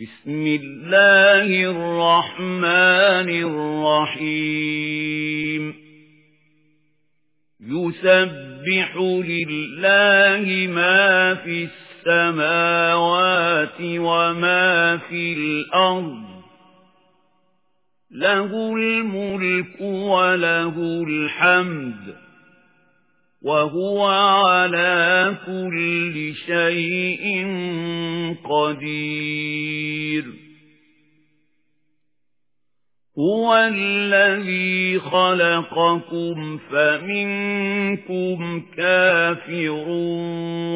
بسم الله الرحمن الرحيم. يسبح لله ما في السماوات وما في الأرض. له الملك وله الحمد. وهو على كل شيء قدير. هو الذي خلقكم فمنكم كافر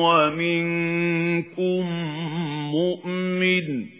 ومنكم مؤمن.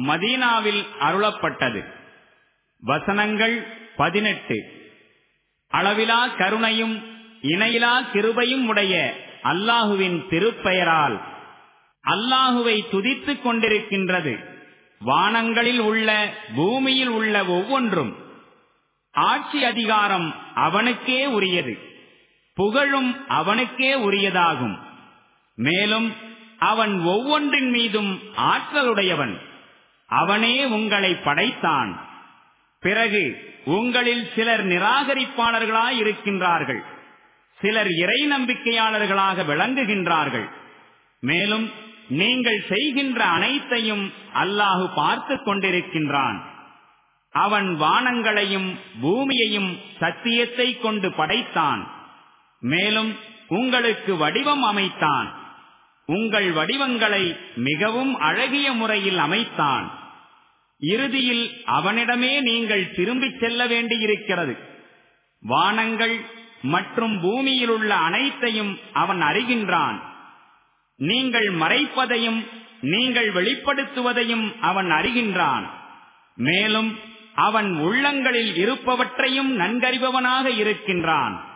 மதீனாவில் அருளப்பட்டது. வசனங்கள் பதினெட்டு. அளவிலா கருணையும் இணையிலா கிருபையும் உடைய அல்லாஹுவின் திருப்பெயரால் அல்லாஹுவை துதித்துக் கொண்டிருக்கின்றது. வானங்களில் உள்ள பூமியில் உள்ள ஒவ்வொன்றும் ஆட்சி அதிகாரம் அவனுக்கே உரியது. புகழும் அவனுக்கே உரியதாகும். மேலும் அவன் ஒவ்வொன்றின் மீதும் ஆற்றலுடையவன். அவனே உங்களை படைத்தான். பிறகு உங்களில் சிலர் நிராகரிப்பாளர்களாய் இருக்கின்றார்கள். சிலர் இறை நம்பிக்கையாளர்களாக விளங்குகின்றார்கள். மேலும் நீங்கள் செய்கின்ற அனைத்தையும் அல்லாஹு பார்த்து கொண்டிருக்கின்றான். அவன் வானங்களையும் பூமியையும் சத்தியத்தை கொண்டு படைத்தான். மேலும் உங்களுக்கு வடிவம் அமைத்தான். உங்கள் வடிவங்களை மிகவும் அழகிய முறையில் அமைத்தான். இறுதியில் அவனிடமே நீங்கள் திரும்பிச் செல்ல வேண்டியிருக்கிறது. வானங்கள் மற்றும் பூமியில் உள்ள அனைத்தையும் அவன் அறிகின்றான். நீங்கள் மறைப்பதையும் நீங்கள் வெளிப்படுத்துவதையும் அவன் அறிகின்றான். மேலும் அவன் உள்ளங்களில் இருப்பவற்றையும் நன்கறிபவனாக இருக்கின்றான்.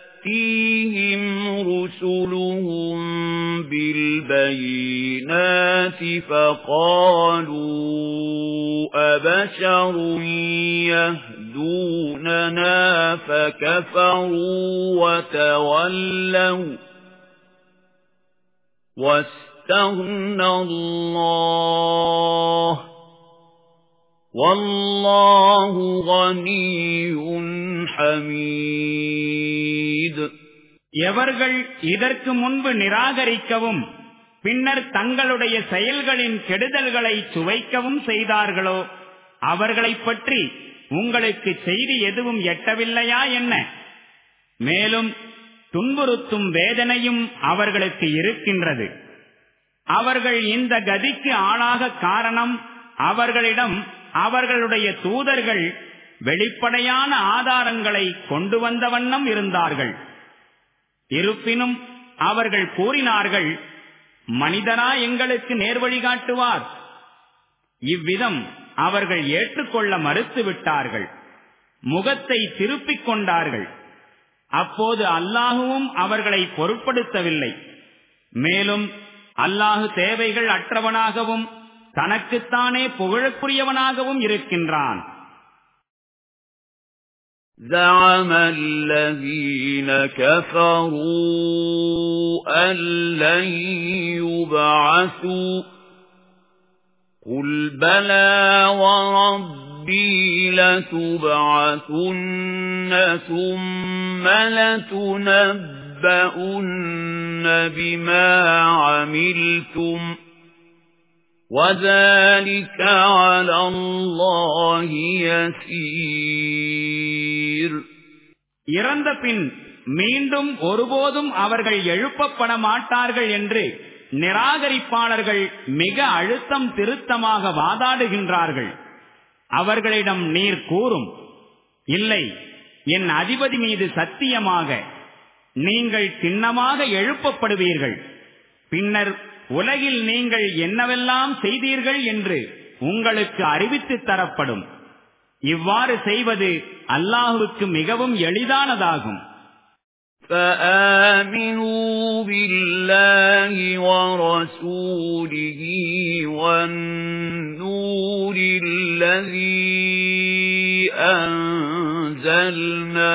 تَأْتِيهِمْ رُسُلُهُم بِالْبَيِّنَاتِ فَقَالُوا أَبَشَرٌ يَهْدُونَنَا فَكَفَرُوا وَتَوَلَّوْا وَاسْتَغْنَى اللَّهُ وَاللَّهُ غَنِيٌّ حَمِيدٌ எவர்கள் இதற்கு முன்பு நிராகரிக்கவும் பின்னர் தங்களுடைய செயல்களின் கெடுதல்களை சுவைக்கவும் செய்தார்களோ அவர்களைப் பற்றி உங்களுக்கு செய்தி எதுவும் எட்டவில்லையா என்ன மேலும் துன்புறுத்தும் வேதனையும் அவர்களுக்கு இருக்கின்றது அவர்கள் இந்த கதிக்கு ஆளாக காரணம் அவர்களிடம் அவர்களுடைய தூதர்கள் வெளிப்படையான ஆதாரங்களை கொண்டு வந்த வண்ணம் இருந்தார்கள். இருப்பினும் அவர்கள் கூறினார்கள் மனிதனா எங்களுக்கு நேர்வழி காட்டுவார். இவ்விதம் அவர்கள் ஏற்றுக்கொள்ள மறுத்து விட்டார்கள் முகத்தை திருப்பிக் கொண்டார்கள். அப்போது அல்லாஹுவும் அவர்களை பொருட்படுத்தவில்லை. மேலும் அல்லாஹு தேவைகள் அற்றவனாகவும் தனக்குத்தானே புகழக்குரியவனாகவும் இருக்கின்றான். زعم الذين كفروا أن لن يبعثوا قل بلى وربي لتبعثن ثم لتنبؤن بما عملتم وَذَلِكَ عَلَى اللَّهِ يَسِيرٌ இறந்த பின் மீண்டும் ஒருபோதும் அவர்கள் எழுப்பப்பட மாட்டார்கள் என்று நிராகரிப்பாளர்கள் மிக அழுத்தம் திருத்தமாக வாதாடுகின்றார்கள் அவர்களிடம் நீர் கூறும் இல்லை என் அதிபதி மீது சத்தியமாக நீங்கள் சின்னமாக எழுப்பப்படுவீர்கள் பின்னர் உலகில் நீங்கள் என்னவெல்லாம் செய்தீர்கள் என்று உங்களுக்கு அறிவித்து தரப்படும் இவ்வாறு செய்வது அல்லாஹுக்கு மிகவும் எளிதானதாகும் فآمنوا بالله ورسوله والنور الذي أنزلنا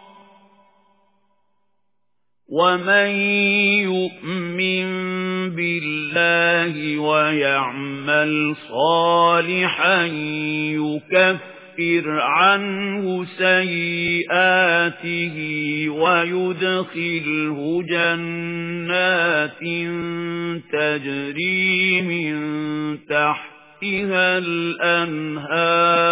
ومن يؤمن بالله ويعمل صالحا يكفر عنه سيئاته ويدخله جنات تجري من تحتها الأنهار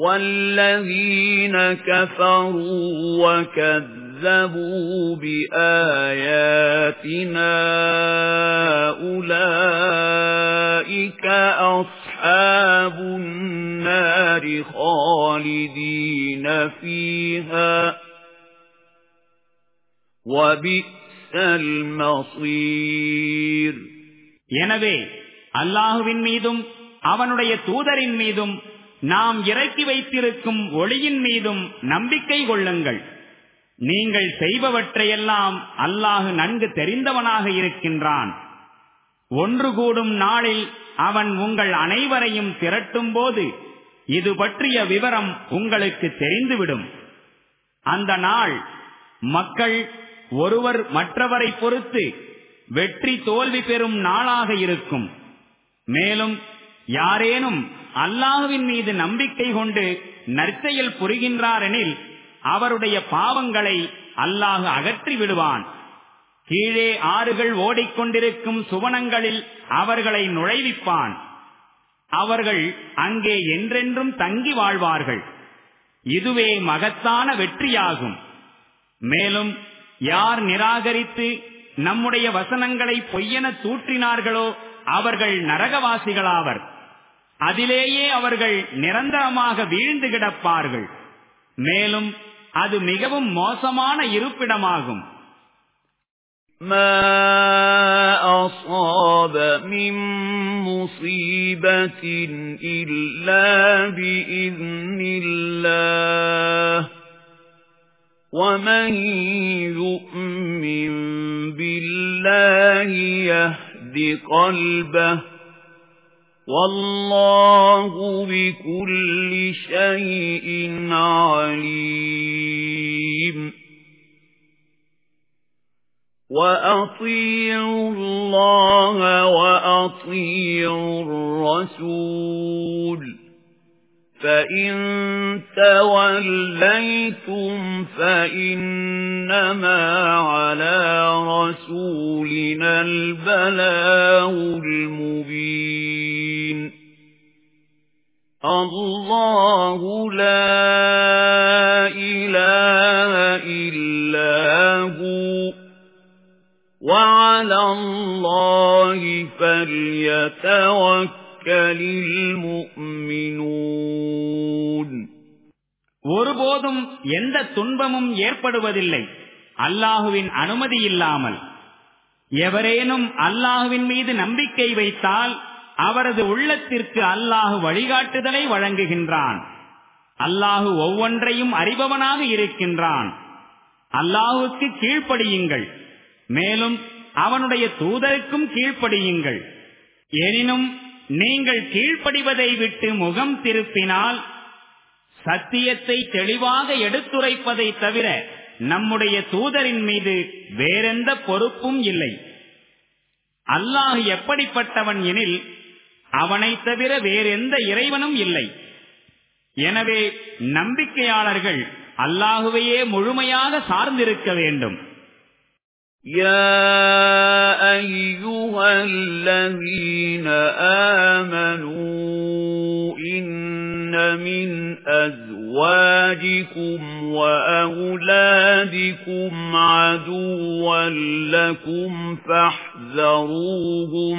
وَالَّذِينَ كَفَرُوا وَكَذَّبُوا بِآيَاتِنَا أُولَئِكَ أَصْحَابُ النَّارِ خَالِدِينَ فِيهَا وَبِئْسَ الْمَصِيرُ எனவே அல்லாஹுவின் மீதும் அவனுடைய தூதரின் மீதும் நாம் இறக்கி வைத்திருக்கும் ஒளியின் மீதும் நம்பிக்கை கொள்ளுங்கள். நீங்கள் செய்பவற்றையெல்லாம் அல்லாஹு நன்கு தெரிந்தவனாக இருக்கின்றான். ஒன்று கூடும் நாளில் அவன் உங்கள் அனைவரையும் திரட்டும் போது இது பற்றிய விவரம் உங்களுக்கு தெரிந்துவிடும். அந்த நாள் மக்கள் ஒருவர் மற்றவரை பொறுத்து வெற்றி தோல்வி பெறும் நாளாக இருக்கும். மேலும் யாரேனும் அல்லாஹுவின் மீது நம்பிக்கை கொண்டு நற்செயல் புரிகின்றாரெனில் அவருடைய பாவங்களை அல்லாஹு அகற்றி விடுவான். கீழே ஆறுகள் ஓடிக்கொண்டிருக்கும் சுவனங்களில் அவர்களை நுழைவிப்பான். அவர்கள் அங்கே என்றென்றும் தங்கி வாழ்வார்கள். இதுவே மகத்தான வெற்றியாகும். மேலும் யார் நிராகரித்து நம்முடைய வசனங்களை பொய்யென தூற்றினார்களோ அவர்கள் நரகவாசிகளாவர். அதிலேயே அவர்கள் நிரந்தரமாக வீழ்ந்து கிடப்பார்கள் மேலும் அது மிகவும் மோசமான இருப்பிடமாகும் ما أصاب من مصيبة إلا بإذن الله ومن يؤمن بالله يهد قلبه وَاللَّهُ بِكُلِّ شَيْءٍ عَلِيمٌ. وَأَطِيعُوا اللَّهَ وَأَطِيعُوا الرَّسُولَ. فَإِن تَوَلَّيْتُمْ فَإِنَّمَا عَلَى رَسُولِنَا الْبَلَاغُ الْمُبِينُ. اللَّهُ لَا إِلَٰهَ إِلَّا هُوَ وَعَلَى اللَّهِ فَلْيَتَوَكَّلِ الْمُؤْمِنُونَ ஒருபோதும் எந்த துன்பமும் ஏற்படுவதில்லை அல்லாஹுவின் அனுமதி இல்லாமல் எவரேனும் அல்லாஹுவின் மீது நம்பிக்கை வைத்தால் அவரது உள்ளத்திற்கு அல்லாஹு வழிகாட்டுதலை வழங்குகின்றான். அல்லாஹு ஒவ்வொன்றையும் அறிபவனாக இருக்கின்றான். அல்லாஹுக்கு கீழ்ப்படியுங்கள். மேலும் அவனுடைய தூதருக்கும் கீழ்ப்படியுங்கள். எனினும் நீங்கள் கீழ்ப்படிவதை விட்டு முகம் திருப்பினால் சத்தியத்தை தெளிவாக எடுத்துரைப்பதை தவிர நம்முடைய தூதரின் மீது வேறெந்த பொறுப்பும் இல்லை. அல்லாஹ் எப்படிப்பட்டவன் எனில் அவனை தவிர வேறெந்த இறைவனும் இல்லை எனவே நம்பிக்கையாளர்கள் அல்லாஹுவையே முழுமையாக சார்ந்திருக்க வேண்டும் يَا أَيُّهَا الَّذِينَ آمَنُوا إِنَّ مِنْ أَزْوَاجِكُمْ وَأَوْلَادِكُمْ عَدُوًّا لَكُمْ فَاحْذَرُوهُمْ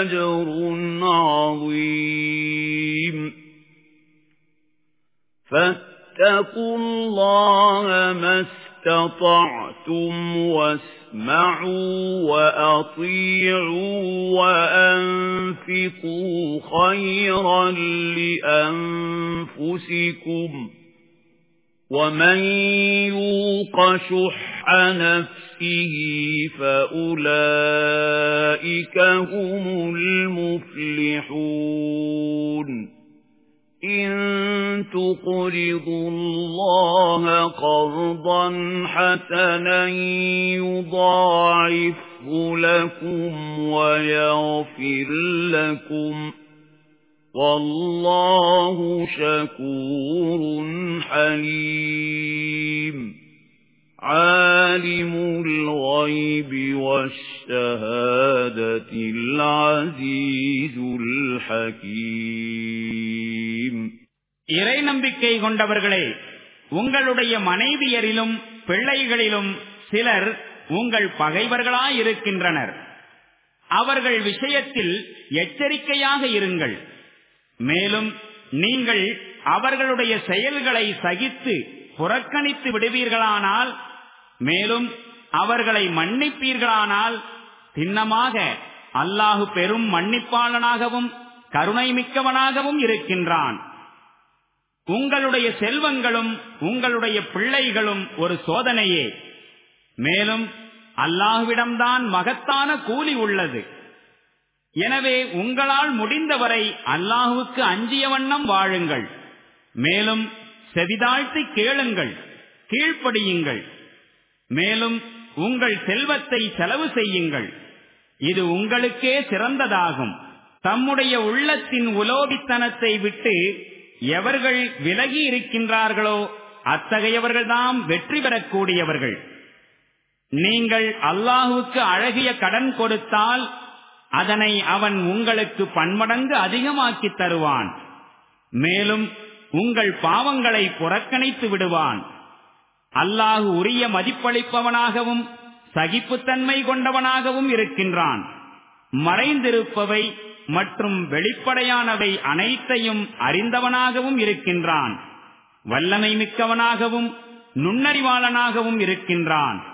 أَجْرٌ عَظِيمٌ. فَاتَّقُوا اللَّهَ مَا اسْتَطَعْتُمْ وَاسْمَعُوا وَأَطِيعُوا وَأَنفِقُوا خَيْرًا لِأَنفُسِكُمْ. وَمَن يُوقَ شُحَّ نَفْسِهِ فَأُولَئِكَ هُمُ الْمُفْلِحُونَ إِن تُقْرِضُوا اللَّهَ قَرْضًا حَسَنًا يُضَاعِفْهُ لَكُمْ وَيَغْفِرْ لَكُمْ وَاللَّهُ شَكُورٌ حَلِيمٌ நம்பிக்கை கொண்டவர்களே உங்களுடைய மனைவியரிலும் பிள்ளைகளிலும் சிலர் உங்கள் பகைவர்களாயிருக்கின்றனர் அவர்கள் விஷயத்தில் எச்சரிக்கையாக இருங்கள். மேலும் நீங்கள் அவர்களுடைய செயல்களை சகித்து புறக்கணித்து விடுவீர்களானால் மேலும் அவர்களை மன்னிப்பீர்களானால் சின்னமாக அல்லாஹு பெரும் மன்னிப்பாளனாகவும் கருணை மிக்கவனாகவும் இருக்கின்றான். உங்களுடைய செல்வங்களும் உங்களுடைய பிள்ளைகளும் ஒரு சோதனையே. மேலும் அல்லாஹுவிடம்தான் மகத்தான கூலி உள்ளது. எனவே உங்களால் முடிந்தவரை அல்லாஹுவுக்கு அஞ்சிய வண்ணம் வாழுங்கள். மேலும் செவிதாழ்த்தி கேளுங்கள் கீழ்ப்படியுங்கள். மேலும் உங்கள் செல்வத்தை செலவு செய்யுங்கள். இது உங்களுக்கே சிறந்ததாகும். தம்முடைய உள்ளத்தின் உலோபித்தனத்தை விட்டு எவர்கள் விலகி இருக்கின்றார்களோ அத்தகையவர்கள்தாம் வெற்றி பெறக்கூடியவர்கள். நீங்கள் அல்லாஹுக்கு அழகிய கடன் கொடுத்தால் அதனை அவன் உங்களுக்கு பன்மடங்கு அதிகமாக்கி தருவான். மேலும் உங்கள் பாவங்களை புறக்கணித்து விடுவான். அல்லாஹு உரிய மதிப்பளிப்பவனாகவும் சகிப்புத்தன்மை கொண்டவனாகவும் இருக்கின்றான். மறைந்திருப்பவை மற்றும் வெளிப்படையானவை அனைத்தையும் அறிந்தவனாகவும் இருக்கின்றான். வல்லமை மிக்கவனாகவும் நுண்ணறிவாளனாகவும் இருக்கின்றான்.